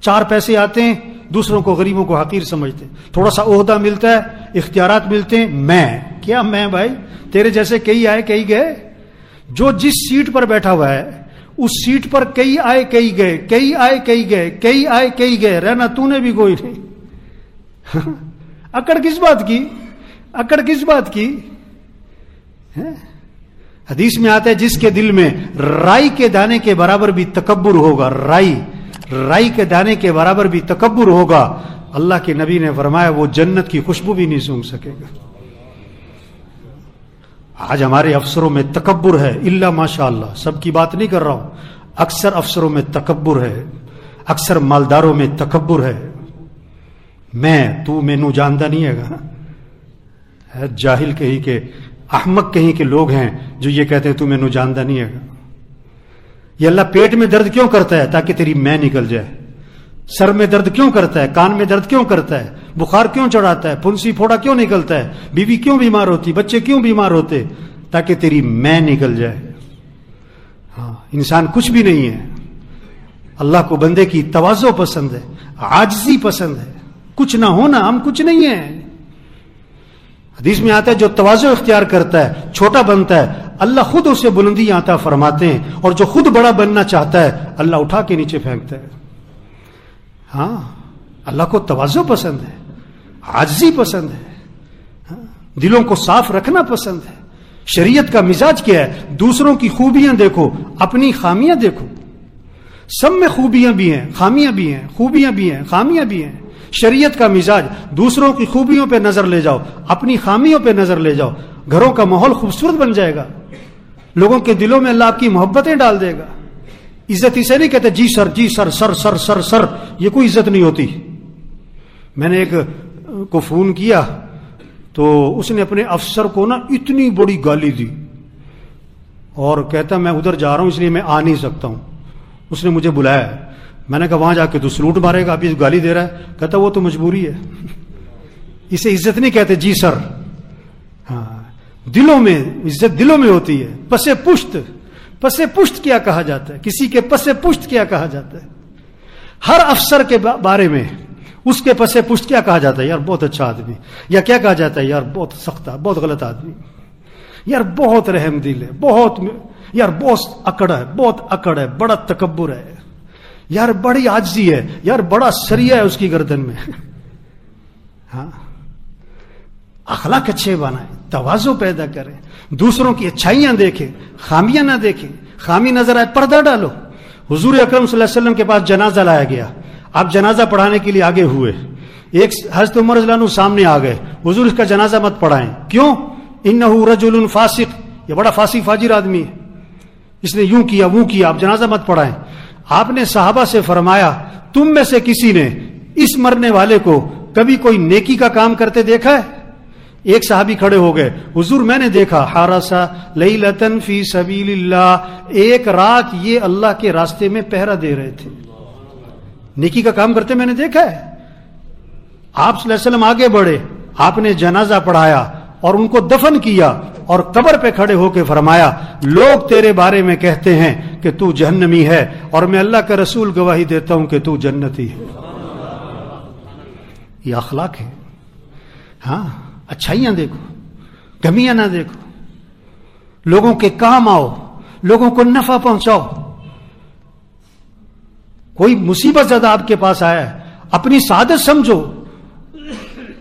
چار پیسے آتے ہیں، دوسروں کو غریبوں کو حقیر سمجھتے ہیں۔ تھوڑا سا عہدہ ملتا ہے، اختیارات ملتے ہیں، میں۔ کیا میں بھائی؟ تیرے جیسے کئی آئے، کئی گئے۔ جو جس سیٹ پر بیٹھا ہوا ہے، اس سیٹ پر کئی آئے، کئی گئے۔ کئی آئے، کئی گئے۔ کئی آئے، کئی گئے۔ رہنا تو نے بھی کوئی نہیں۔ اکڑ کس بات کی؟ اکڑ کس بات کی؟ حدیث میں آتا ہے، جس کے دل میں رائی کے دانے کے برابر بھی تکبر ہوگا، رائی۔ رائی کے دانے کے برابر بھی تکبر ہوگا۔ اللہ کے نبی نے فرمایا، وہ جنت کی خوشبو بھی نہیں سونگ سکے گا۔ آج ہمارے افسروں میں تکبر ہے۔ اللہ ماشاء اللہ سب کی بات نہیں کر رہا ہوں۔ اکثر افسروں میں تکبر ہے۔ اکثر مالداروں میں تکبر ہے۔ میں، تو مینو جانتا نہیں ہے گا۔ جاہل کہیں کہ احمق کہیں کے لوگ ہیں جو یہ کہتے ہیں، تو مینو جانتا نہیں ہے گا۔ یہ اللہ پیٹ میں درد کیوں کرتا ہے تاکہ تیری میں نکل جائے؟ سر میں درد کیوں کرتا ہے؟ کان میں درد کیوں کرتا ہے؟ بخار کیوں چڑھاتا ہے؟ پھنسی پھوڑا کیوں نکلتا ہے؟ بیوی کیوں بیمار ہوتی؟ بچے کیوں بیمار ہوتے؟ تاکہ تیری میں نکل جائے۔ ہاں انسان کچھ بھی نہیں ہے۔ اللہ کو بندے کی توازو پسند ہے آجزی پسند ہے۔ کچھ نہ ہونا ہم کچھ نہیں ہیں۔ حدیث میں آتا ہے، جو توازو اختیار کرتا ہے، چھوٹا بنتا ہے اللہ خود اسے بلندی آتا فرماتے ہیں اور جو خود بڑا بننا چاہتا ہے، اللہ اٹھا کے نیچے پھینکتا ہے۔ ہاں اللہ کو توازو پسند ہے آجزی پسند ہے۔ ہاں، دلوں کو صاف رکھنا پسند ہے۔ شریعت کا مزاج کیا ہے؟ دوسروں کی خوبیاں دیکھو، اپنی خامیاں دیکھو۔ سب میں خوبیاں بھی ہیں، خامیاں بھی ہیں، خوبیاں بھی ہیں، خامیاں بھی ہیں۔ شریعت کا مزاج، دوسروں کی خوبیوں پہ نظر لے جاؤ، اپنی خامیوں پہ نظر لے جاؤ۔ گھروں کا ماحول خوبصورت بن جائے گا۔ لوگوں کے دلوں میں اللہ آپ کی محبتیں ڈال دے گا۔ عزت اسے نہیں کہتے جی سر جی سر سر سر سر سر، یہ کوئی عزت نہیں ہوتی۔ میں نے ایک کو فون کیا تو اس نے اپنے افسر کو نا اتنی بڑی گالی دی۔ اور کہتا میں ادھر جا رہا ہوں، اس لیے میں آ نہیں سکتا ہوں۔ اس نے مجھے بلایا۔ میں نے کہا وہاں جا کے تو سلوٹ مارے گا، ابھی گالی دے رہا ہے۔ کہتا وہ تو مجبوری ہے۔ اسے عزت نہیں کہتے جی سر۔ دلوں میں، عزت دلوں میں ہوتی ہے۔ پسے پشت پسے پشت کیا کہا جاتا ہے؟ کسی کے پسے پشت کیا کہا جاتا ہے؟ ہر افسر کے بارے میں اس کے پسے پشت کیا کہا جاتا ہے؟ یار بہت اچھا آدمی۔ یا کیا کہا جاتا ہے؟ یار بہت سخت، بہت غلط آدمی۔ یار بہت رحم دل ہے، بہت یار بہت اکڑ ہے، بہت اکڑ ہے، بڑا تکبر ہے۔ یار بڑی آجزی ہے، یار بڑا سریا ہے اس کی گردن میں۔ ہاں۔ اخلاق اچھے بنائے۔ توازو پیدا کریں، دوسروں کی اچھائیاں دیکھیں، خامیاں نہ دیکھیں، خامی نظر آئے، پردہ ڈالو۔ حضور اکرم صلی اللہ علیہ وسلم کے پاس جنازہ لایا گیا۔ آپ جنازہ پڑھانے کے لیے آگے ہوئے۔ ایک حضرت عمر عنہ سامنے آ گئے۔ حضور اس کا جنازہ مت پڑھائیں۔ کیوں؟ ان رجل فاسق۔ یہ بڑا فاسق فاجر آدمی ہے۔ اس نے یوں کیا وہ کیا آپ جنازہ مت پڑھائیں۔ آپ نے صحابہ سے فرمایا، تم میں سے کسی نے اس مرنے والے کو کبھی کوئی نیکی کا کام کرتے دیکھا ہے؟ ایک صحابی کھڑے ہو گئے، حضور میں نے دیکھا ہاراسا لئی لطن فی سبیل اللہ ایک رات یہ اللہ کے راستے میں پہرا دے رہے تھے۔ نیکی کا کام کرتے میں نے دیکھا ہے۔ آپ صلی اللہ علیہ وسلم آگے بڑھے، آپ نے جنازہ پڑھایا اور ان کو دفن کیا اور قبر پہ کھڑے ہو کے فرمایا، لوگ تیرے بارے میں کہتے ہیں کہ تو جہنمی ہے اور میں اللہ کا رسول گواہی دیتا ہوں کہ تو جنتی ہے۔ یہ اخلاق ہے۔ ہاں۔ اچھائیاں دیکھو کمیاں نہ دیکھو۔ لوگوں کے کام آؤ، لوگوں کو نفع پہنچاؤ۔ کوئی مصیبت زیادہ آپ کے پاس آیا ہے، اپنی سعادت سمجھو۔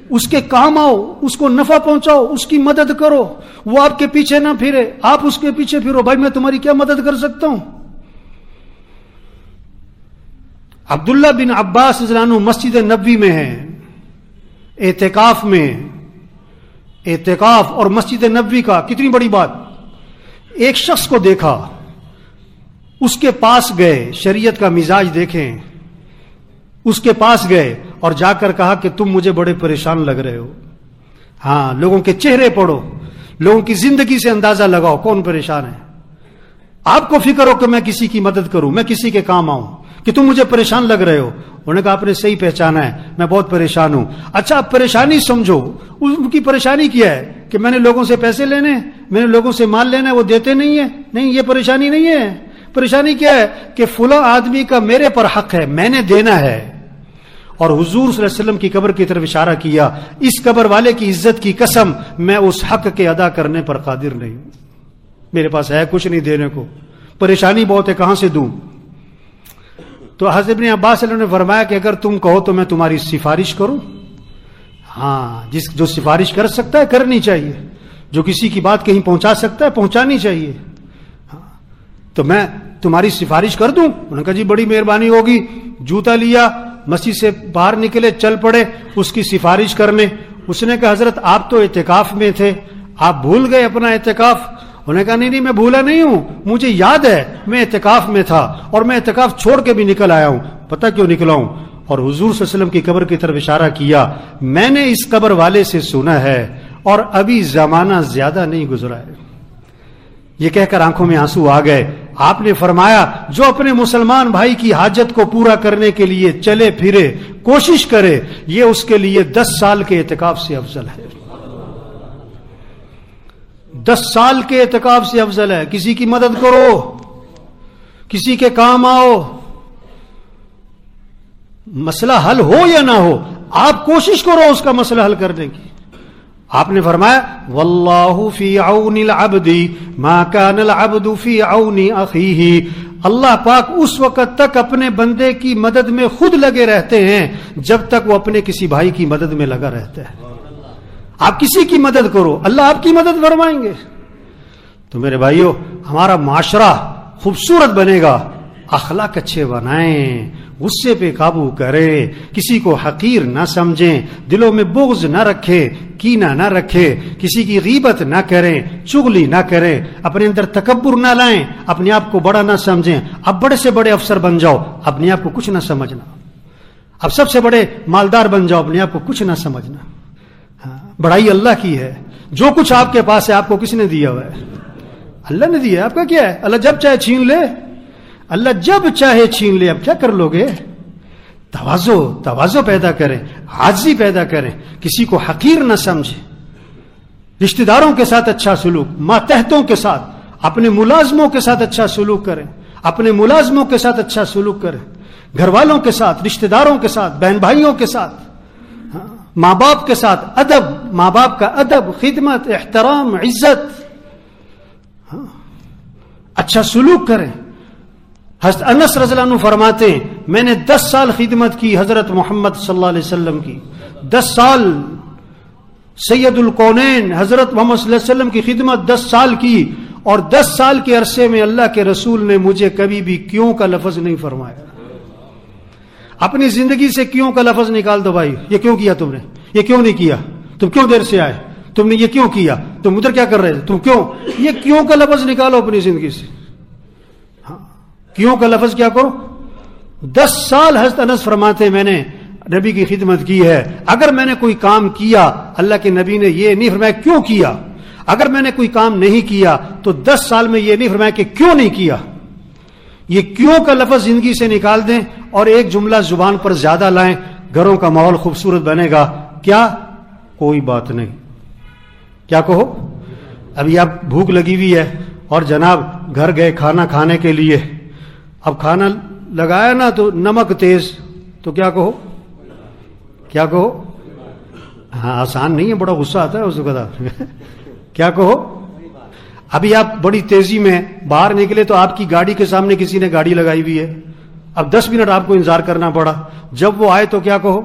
اس کے کام آؤ، اس کو نفع پہنچاؤ، اس کی مدد کرو۔ وہ آپ کے پیچھے نہ پھرے، آپ اس کے پیچھے پھرو۔ بھائی، میں تمہاری کیا مدد کر سکتا ہوں؟ عبداللہ بن عباس مسجد نبوی میں ہے اعتکاف میں اعتکاف اور مسجد نبوی کا کتنی بڑی بات۔ ایک شخص کو دیکھا، اس کے پاس گئے، شریعت کا مزاج دیکھیں۔ اس کے پاس گئے اور جا کر کہا کہ تم مجھے بڑے پریشان لگ رہے ہو۔ ہاں لوگوں کے چہرے پڑھو، لوگوں کی زندگی سے اندازہ لگاؤ کون پریشان ہے۔ آپ کو فکر ہو کہ میں کسی کی مدد کروں، میں کسی کے کام آؤں، کہ تم مجھے پریشان لگ رہے ہو۔ انہوں نے کہا، آپ نے صحیح پہچانا ہے، میں بہت پریشان ہوں۔ اچھا آپ پریشانی سمجھو۔ ان کی پریشانی کیا ہے؟ کہ میں نے لوگوں سے پیسے لینے میں نے لوگوں سے مال لینا ہے، وہ دیتے نہیں ہے نہیں، یہ پریشانی نہیں ہے۔ پریشانی کیا ہے؟ کہ فلاں آدمی کا میرے پر حق ہے، میں نے دینا ہے۔ اور حضور صلی اللہ علیہ وسلم کی قبر کی طرف اشارہ کیا، اس قبر والے کی عزت کی قسم، میں اس حق کے ادا کرنے پر قادر نہیں ہوں۔ میرے پاس ہے کچھ نہیں دینے کو۔ پریشانی بہت ہے، کہاں سے دوں؟ تو حضرت عباس نے فرمایا کہ اگر تم کہو تو میں تمہاری سفارش کروں۔ ہاں جس جو سفارش کر سکتا ہے کرنی چاہیے۔ جو کسی کی بات کہیں پہنچا سکتا ہے پہنچانی چاہیے۔ ہاں تو میں تمہاری سفارش کر دوں۔ انہوں نے کہا جی بڑی مہربانی ہوگی۔ جوتا لیا، مسجد سے باہر نکلے، چل پڑے اس کی سفارش کرنے۔ اس نے کہا، حضرت، آپ تو اعتکاف میں تھے۔ آپ بھول گئے اپنا اعتکاف۔ انہوں نے کہا، نہیں نہیں، میں بھولا نہیں ہوں. مجھے یاد ہے، میں اعتکاف میں تھا اور میں اعتکاف چھوڑ کے بھی نکل آیا ہوں. پتہ کیوں نکلا ہوں؟ اور حضور صلی اللہ علیہ وسلم کی قبر کی طرف اشارہ کیا، میں نے اس قبر والے سے سنا ہے اور ابھی زمانہ زیادہ نہیں گزرا ہے. یہ کہہ کر آنکھوں میں آنسو آ گئے. آپ نے فرمایا، جو اپنے مسلمان بھائی کی حاجت کو پورا کرنے کے لیے چلے پھرے، کوشش کرے، یہ اس کے لیے دس سال کے اعتکاف سے افضل ہے۔ دس سال کے اعتکاف سے افضل ہے۔ کسی کی مدد کرو۔ کسی کے کام آؤ۔ مسئلہ حل ہو یا نہ ہو، آپ کوشش کرو اس کا مسئلہ حل کرنے کی۔ آپ نے فرمایا، واللہ فی عون العبد ما کان العبد فی عون اخیہ۔ اللہ پاک اس وقت تک اپنے بندے کی مدد میں خود لگے رہتے ہیں جب تک وہ اپنے کسی بھائی کی مدد میں لگا رہتا ہے۔ آپ کسی کی مدد کرو، اللہ آپ کی مدد فرمائیں گے۔ تو میرے بھائیوں ہمارا معاشرہ خوبصورت بنے گا۔ اخلاق اچھے بنائیں، غصے پہ قابو کرے کسی کو حقیر نہ سمجھیں، دلوں میں بغض نہ رکھے کینا نہ رکھے کسی کی غیبت نہ کریں، چگلی نہ کریں، اپنے اندر تکبر نہ لائیں، اپنے آپ کو بڑا نہ سمجھیں۔ اب بڑے سے بڑے افسر بن جاؤ، اپنے آپ کو کچھ نہ سمجھنا۔ اب سب سے بڑے مالدار بن جاؤ، اپنے آپ کو کچھ نہ سمجھنا۔ بڑائی اللہ کی ہے۔ جو کچھ آپ کے پاس ہے، آپ کو کس نے دیا ہوا ہے؟ اللہ نے دیا آپ کا کیا ہے؟ اللہ جب چاہے چھین لے۔ اللہ جب چاہے چھین لے۔ اب کیا کر لو گے؟ توازو توازو پیدا کریں حاضری پیدا کریں کسی کو حقیر نہ سمجھے۔ رشتہ داروں کے ساتھ اچھا سلوک، ماتحتوں کے ساتھ اپنے ملازموں کے ساتھ اچھا سلوک کریں اپنے ملازموں کے ساتھ اچھا سلوک کریں گھر والوں کے ساتھ، رشتہ داروں کے ساتھ، بہن بھائیوں کے ساتھ۔ ماں باپ کے ساتھ ادب ماں باپ کا ادب خدمت احترام عزت۔ ہاں، اچھا سلوک کریں۔ حضرت انس رضی اللہ عنہ فرماتے ہیں میں نے دس سال خدمت کی حضرت محمد صلی اللہ علیہ وسلم کی۔ دس سال سید القونین حضرت محمد صلی اللہ علیہ وسلم کی خدمت دس سال کی۔ اور دس سال کے عرصے میں اللہ کے رسول نے مجھے کبھی بھی کیوں کا لفظ نہیں فرمایا۔ اپنی زندگی سے کیوں کا لفظ نکال دو بھائی؟ یہ کیوں کیا تم نے؟ یہ کیوں نہیں کیا؟ تم کیوں دیر سے آئے؟ تم نے یہ کیوں کیا؟ تم ادھر کیا کر رہے تھے؟ تم کیوں؟ یہ کیوں کا لفظ نکالو اپنی زندگی سے؟ ہاں، کیوں کا لفظ کیا کرو دس سال حضرت انس فرماتے میں نے نبی کی خدمت کی ہے۔ اگر میں نے کوئی کام کیا، اللہ کے نبی نے یہ نہیں فرمایا کیوں کیا؟ اگر میں نے کوئی کام نہیں کیا، تو دس سال میں یہ نہیں فرمایا کہ کیوں نہیں کیا؟ یہ کیوں کا لفظ زندگی سے نکال دیں اور ایک جملہ زبان پر زیادہ لائیں، گھروں کا ماحول خوبصورت بنے گا۔ کیا؟ کوئی بات نہیں۔ کیا کہو؟ ابھی آپ بھوک لگی ہوئی ہے اور جناب گھر گئے کھانا کھانے کے لیے۔ اب کھانا لگایا نا تو نمک تیز، تو کیا کہو؟ کیا کہو؟ ہاں آسان نہیں ہے، بڑا غصہ آتا ہے اس وقت۔ کیا کہو؟ ابھی آپ بڑی تیزی میں باہر نکلے تو آپ کی گاڑی کے سامنے کسی نے گاڑی لگائی ہوئی ہے۔ اب دس منٹ آپ کو انتظار کرنا پڑا۔ جب وہ آئے تو کیا کہو؟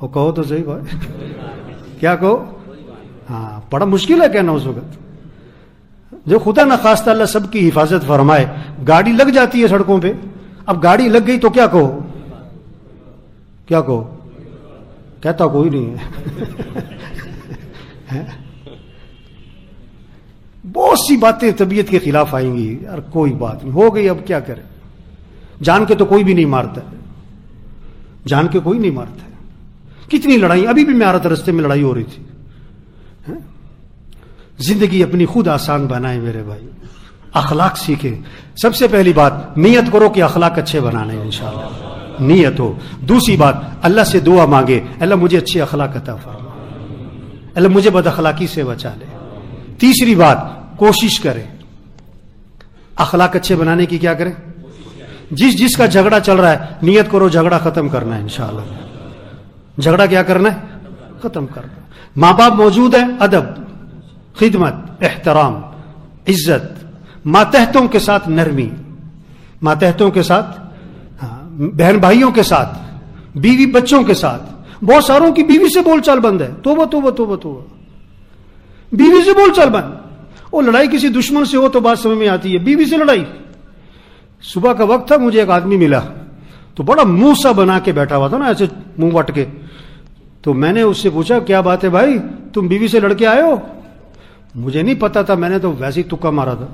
وہ کہو تو صحیح بات۔ کیا کہو؟ ہاں بڑا مشکل ہے کہنا اس وقت۔ جو خدا نخواستہ اللہ سب کی حفاظت فرمائے۔ گاڑی لگ جاتی ہے سڑکوں پہ۔ اب گاڑی لگ گئی تو کیا کہو؟ کیا کہو؟ کہتا کوئی نہیں ہے۔ بہت سی باتیں طبیعت کے خلاف آئیں گی، یار کوئی بات نہیں۔ ہو گئی اب کیا کرے؟ جان کے تو کوئی بھی نہیں مارتا۔ جان کے کوئی نہیں مارتا۔ کتنی لڑائی ابھی بھی میں آ رستے میں لڑائی ہو رہی تھی۔ ہاں؟ زندگی اپنی خود آسان بنائے میرے بھائی۔ اخلاق سیکھے سب سے پہلی بات، نیت کرو کہ اخلاق اچھے بنانے انشاءاللہ۔ نیت ہو۔ دوسری بات، اللہ سے دعا مانگے۔ اللہ مجھے اچھے اخلاق عطا فرما اللہ مجھے بد اخلاقی سے بچا لے۔ تیسری بات کوشش کرے اخلاق اچھے بنانے کی کیا کریں؟ جس جس کا جھگڑا چل رہا ہے، نیت کرو جھگڑا ختم کرنا ہے انشاءاللہ۔ جھگڑا کیا کرنا ہے؟ ختم کرنا ماں باپ موجود ہے ادب، خدمت، احترام، عزت، ماتحتوں کے ساتھ نرمی، ماتحتوں کے ساتھ ہاں، بہن بھائیوں کے ساتھ، بیوی بچوں کے ساتھ۔ بہت ساروں کی بیوی سے بول چال بند ہے۔ تو وہ تو وہ بیوی سے بول چال بند۔ وہ لڑائی کسی دشمن سے ہو تو بات سمجھ میں آتی ہے۔ بیوی سے لڑائی۔ صبح کا وقت تھا، مجھے ایک آدمی ملا۔ تو بڑا منہ سا بنا کے بیٹھا ہوا تھا نا، ایسے منہ وٹ کے۔ تو میں نے اس سے پوچھا، کیا بات ہے بھائی؟ تم بیوی سے لڑکے آئے ہو؟ مجھے نہیں پتا تھا، میں نے تو ویسے ہی تکا مارا تھا۔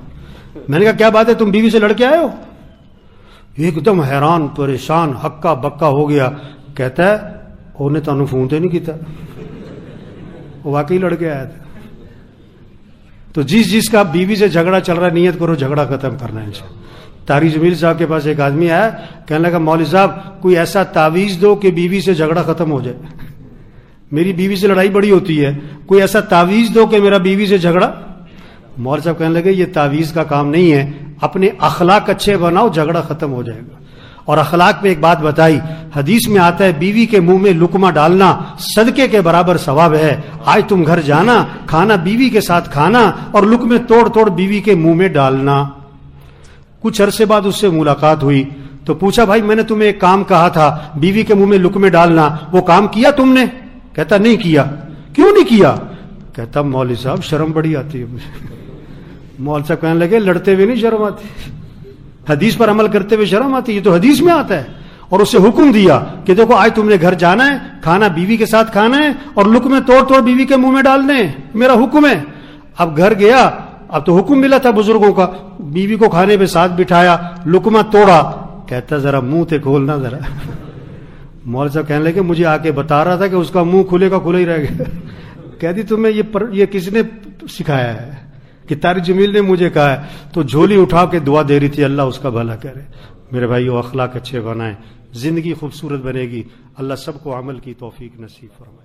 میں نے کہا، کیا بات ہے؟ تم بیوی سے لڑکے آئے ہو؟ ایک دم حیران، پریشان، ہکا بکا ہو گیا۔ کہتا ہے انہیں تمہیں فون تو نہیں کیتا۔ واقعی لڑکے آیا تھا۔ تو جس جس کا بیوی سے جھگڑا چل رہا ہے، نیت کرو، جھگڑا ختم کرنا ہے تاری جمیل صاحب کے پاس ایک آدمی آیا، کہنے لگا، مولوی صاحب، کوئی ایسا تعویذ دو کہ بیوی سے جھگڑا ختم ہو جائے۔ میری بیوی سے لڑائی بڑی ہوتی ہے، کوئی ایسا تعویذ دو کہ میرا بیوی سے جھگڑا؟ مول صاحب کہنے لگے، یہ تعویذ کا کام نہیں ہے، اپنے اخلاق اچھے بناؤ، جھگڑا ختم ہو جائے گا۔ اور اخلاق میں ایک بات بتائی۔ حدیث میں آتا ہے، بیوی کے منہ میں لکما ڈالنا صدقے کے برابر ثواب ہے۔ آج تم گھر جانا، کھانا، بیوی کے ساتھ کھانا اور لکمے توڑ توڑ بیوی کے منہ میں ڈالنا۔ کچھ عرصے بعد اس سے ملاقات ہوئی۔ تو پوچھا، بھائی، میں نے تمہیں ایک کام کہا تھا، بیوی کے منہ میں لکمے ڈالنا، وہ کام کیا تم نے؟ کہتا، نہیں کیا۔ کیوں نہیں کیا؟ کہتا، مولوی صاحب، شرم بڑی آتی ہے مجھے۔ مول صاحب کہنے لگے، لڑتے ہوئے نہیں شرم آتی؟ حدیث پر عمل کرتے ہوئے شرم آتی یہ تو حدیث میں آتا ہے۔ اور اسے حکم دیا کہ دیکھو، آج تم نے گھر جانا ہے، کھانا بیوی کے ساتھ کھانا ہے اور لک میں توڑ توڑ بیوی کے منہ میں ڈالنے میرا حکم ہے۔ اب گھر گیا، اب تو حکم ملا تھا بزرگوں کا۔ بیوی کو کھانے پہ ساتھ بٹھایا لکما توڑا۔ کہتا ذرا منہ تھے کھولنا ذرا۔ مول صاحب کہنے لگے، مجھے آ کے بتا رہا تھا کہ اس کا منہ کھلے کا کھلا ہی رہ گیا۔ کہتی تمہیں یہ پر یہ کس نے سکھایا ہے؟ کہ تاری جمیل نے مجھے کہا ہے، تو جھولی اٹھا کے دعا دے رہی تھی، اللہ اس کا بھلا کرے۔ میرے بھائی وہ اخلاق اچھے بنائے زندگی خوبصورت بنے گی۔ اللہ سب کو عمل کی توفیق نصیب فرمائے۔